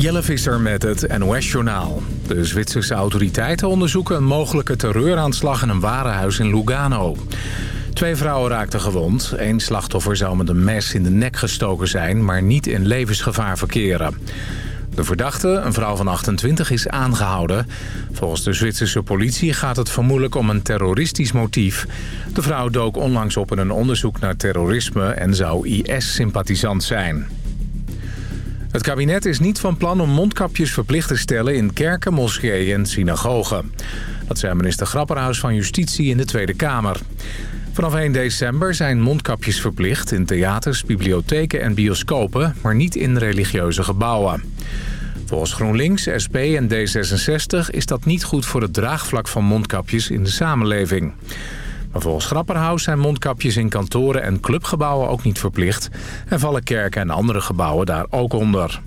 Jelle Visser met het NOS-journaal. De Zwitserse autoriteiten onderzoeken een mogelijke terreuraanslag in een warenhuis in Lugano. Twee vrouwen raakten gewond. Eén slachtoffer zou met een mes in de nek gestoken zijn... maar niet in levensgevaar verkeren. De verdachte, een vrouw van 28, is aangehouden. Volgens de Zwitserse politie gaat het vermoedelijk om een terroristisch motief. De vrouw dook onlangs op in een onderzoek naar terrorisme... en zou IS-sympathisant zijn. Het kabinet is niet van plan om mondkapjes verplicht te stellen in kerken, moskeeën en synagogen. Dat zei minister Grapperhaus van Justitie in de Tweede Kamer. Vanaf 1 december zijn mondkapjes verplicht in theaters, bibliotheken en bioscopen, maar niet in religieuze gebouwen. Volgens GroenLinks, SP en D66 is dat niet goed voor het draagvlak van mondkapjes in de samenleving. Maar volgens Grapperhaus zijn mondkapjes in kantoren en clubgebouwen ook niet verplicht... en vallen kerken en andere gebouwen daar ook onder.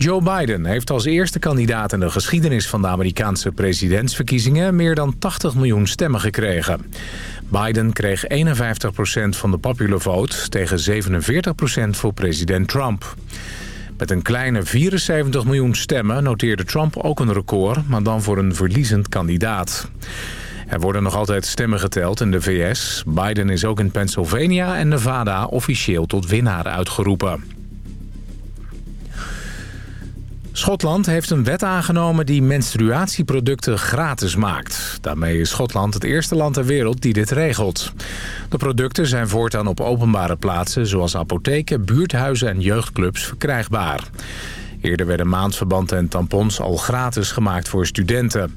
Joe Biden heeft als eerste kandidaat in de geschiedenis van de Amerikaanse presidentsverkiezingen meer dan 80 miljoen stemmen gekregen. Biden kreeg 51% van de popular vote tegen 47% voor president Trump. Met een kleine 74 miljoen stemmen noteerde Trump ook een record, maar dan voor een verliezend kandidaat. Er worden nog altijd stemmen geteld in de VS. Biden is ook in Pennsylvania en Nevada officieel tot winnaar uitgeroepen. Schotland heeft een wet aangenomen die menstruatieproducten gratis maakt. Daarmee is Schotland het eerste land ter wereld die dit regelt. De producten zijn voortaan op openbare plaatsen... zoals apotheken, buurthuizen en jeugdclubs verkrijgbaar. Eerder werden maandverbanden en tampons al gratis gemaakt voor studenten.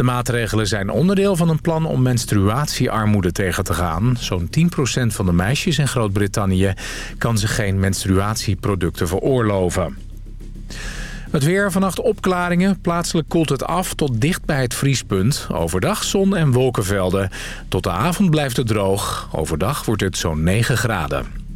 De maatregelen zijn onderdeel van een plan om menstruatiearmoede tegen te gaan. Zo'n 10% van de meisjes in Groot-Brittannië kan zich geen menstruatieproducten veroorloven. Het weer, vannacht opklaringen. Plaatselijk koelt het af tot dicht bij het vriespunt. Overdag zon en wolkenvelden. Tot de avond blijft het droog. Overdag wordt het zo'n 9 graden.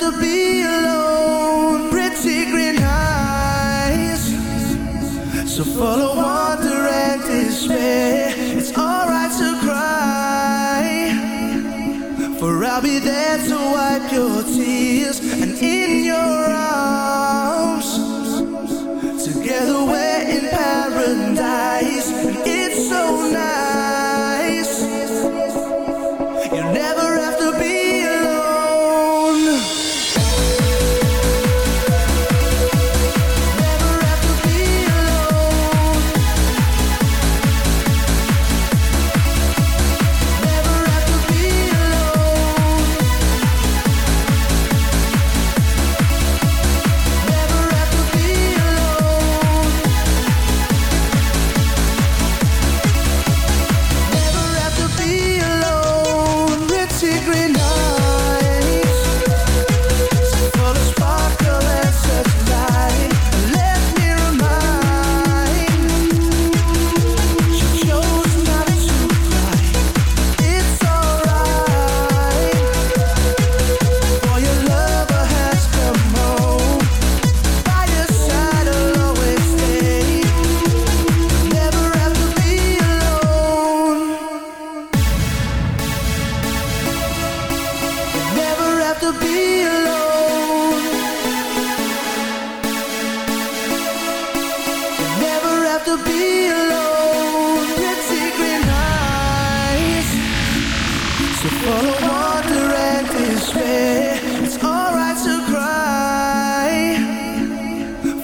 to be alone. Pretty green eyes. So full of wonder and despair It's alright to cry. For I'll be there to wipe your tears. And in your arms. Together we.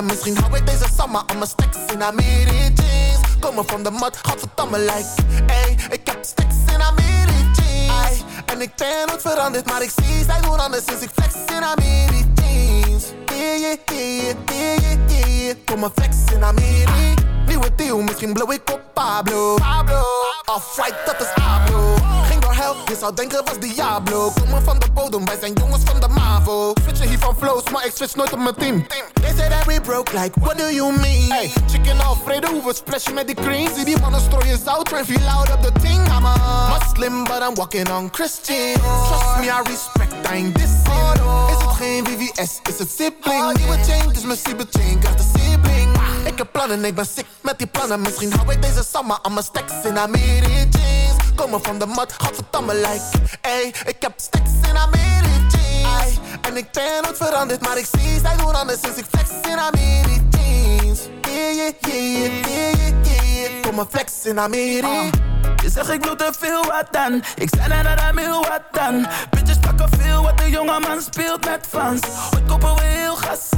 Misschien hou ik deze summer aan mijn stacks in Amiri jeans Komen van de mat, godverdamme like Ey, ik heb stacks in Ay, En ik ben nooit veranderd, maar ik zie zij doen anders sinds ik flex in Amiri jeans Yeah, yeah, yeah, yeah, yeah, yeah Kom maar flex in Amiri Nieuwe deal, misschien blow ik op Pablo. Pablo. Off-white, dat is Pablo je zou denken was Diablo. Komen van de bodem, wij zijn jongens van de MAVO. Switchen hier van flows, maar ik switch nooit op mijn team that we broke, like what do you mean? Hey, chicken Alfredo, we splashen met die cream Zie die mannen strooien zout, and feel out op the thing? I'm a Muslim, but I'm walking on Christian. Trust me, I respect, I ain't dissing. Is het geen VVS, is het sibling? Nieuwe chain, dus mijn chain, krijgt de sibling. Ik heb plannen, ik ben sick met die plannen. Misschien hou ik deze summer aan mijn stacks in Amiri jeans Komen van de mat, godverdamme like Ey, ik heb stacks in Amiri En ik ben nooit veranderd, maar ik zie zij doen anders Sinds ik flex in Amiri jeans Yeah, yeah, yeah, yeah, yeah, yeah Kom maar flex in Amiri uh. Je zegt ik bloed te veel, wat dan? Ik zei net dat hij wil, wat dan? Bitches pakken veel, wat de jonge man speelt met Frans Ooit kopen we heel gas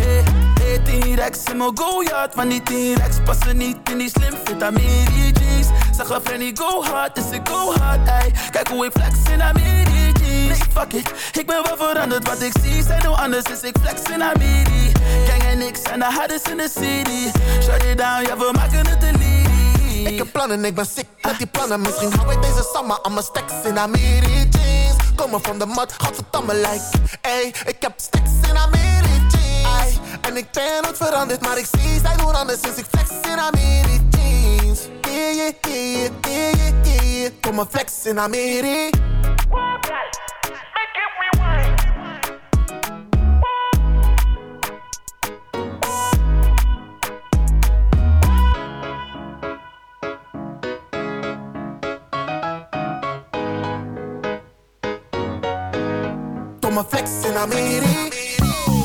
Hey, hey, T-Rex in mijn go-yard. Van die T-Rex passen niet in die slim fit Amiri jeans Zeg een go hard, dus ik go hard ey. Kijk hoe ik flex in Amiri jeans fuck it, ik ben wel veranderd. Wat ik zie zijn heel anders, dus ik flex in Amiri. Gang en niks en de hardest in the city. Shut it down, ja we maken het elite ik heb plannen, ik ben sick met die plannen. Misschien hou ik deze summer aan mijn stacks in Amiri jeans Komen van de mat, godverdamme like Ey, ik heb stacks in Amiri jeans. En ik ben nooit veranderd, maar ik zie zij doen anders Sinds ik flex in Amiri jeans. Yeah, yeah, yeah, yeah, yeah, yeah Kom maar flex in Amiri my flex and I'm you're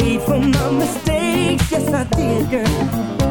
made mijn my mistakes. Yes, I did, girl.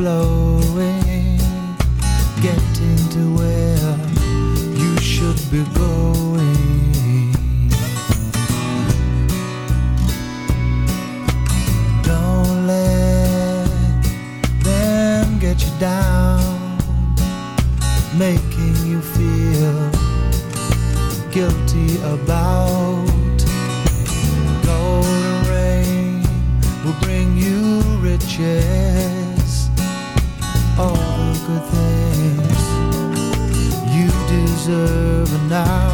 blow. deserve an hour.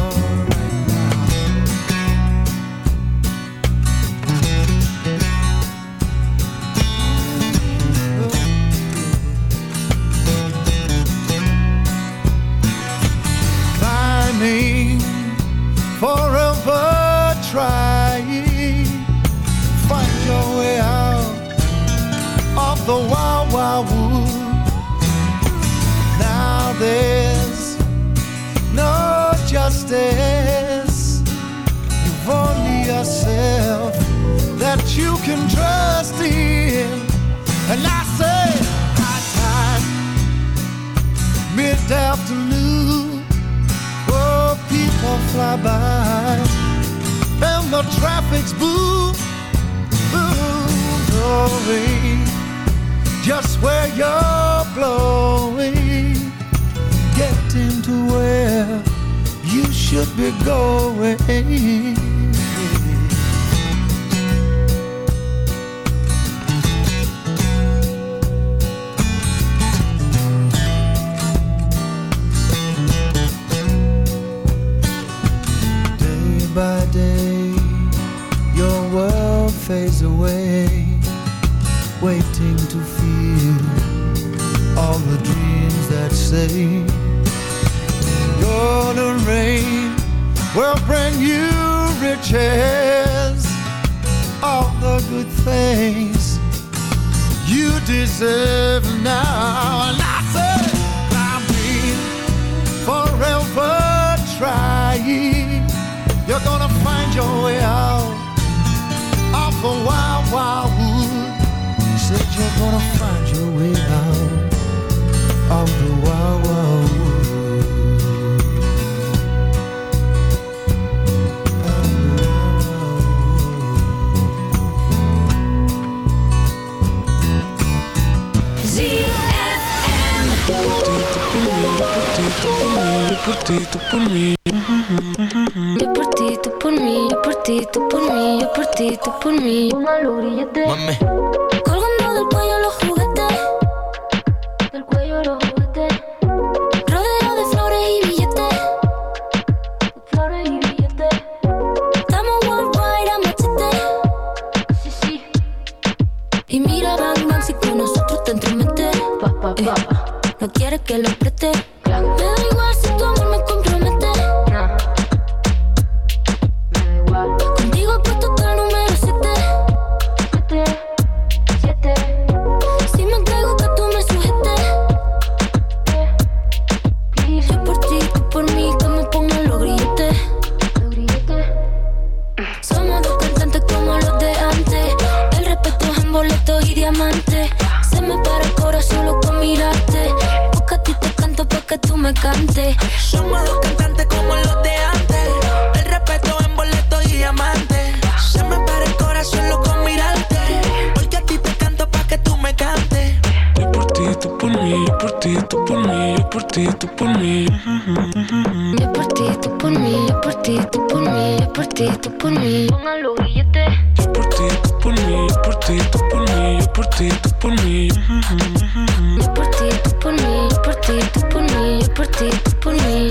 Gonna find your way out of the wild, wild wood. Of the wild, wild wood. Yo por ti, tú por mí, yo por ti, tú por mí, yo por ti, tú por mí. Póngalo grillete. Mami, Yo por ti, tú por mí, yo por ti, tú por mí, yo por ti, tú por mí.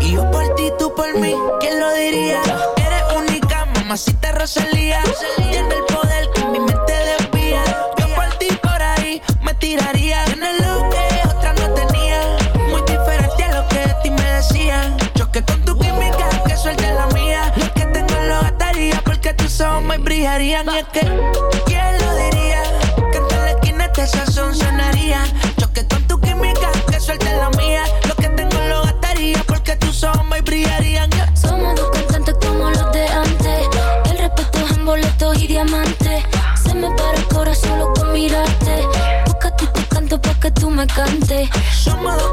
Y yo por ti, tú por mí. ¿Quién lo diría? Eres única, mamacita Rosalía. Tiene el poder que mi mente desvía. Yo por ti por ahí me tiraría. Tienes lo que otra no tenía. Muy diferente a lo que de ti me decían. Choque con tu química, que suelte la mía. Lo que tengo lo gastaría porque tus ojos me brillarían. Y es que, ¿quién Que esa sonaría. Choque con tu química, que suelte la mía. Lo que tengo lo gastaría porque tus ojos y brillarían. Somos dos cantantes como los de antes. El respeto es en boletos y diamantes. Se me para el corazón solo con mirarte. Busca tu canto para que tú me cantes. Somos dos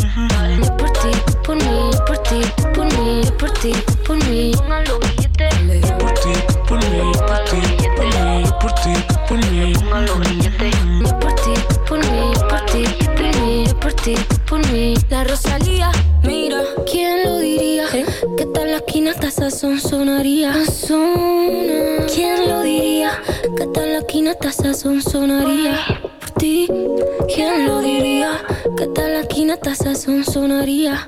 esa son sonaría por ti. ¿Quién lo diría? que tal aquí nata son sonaría?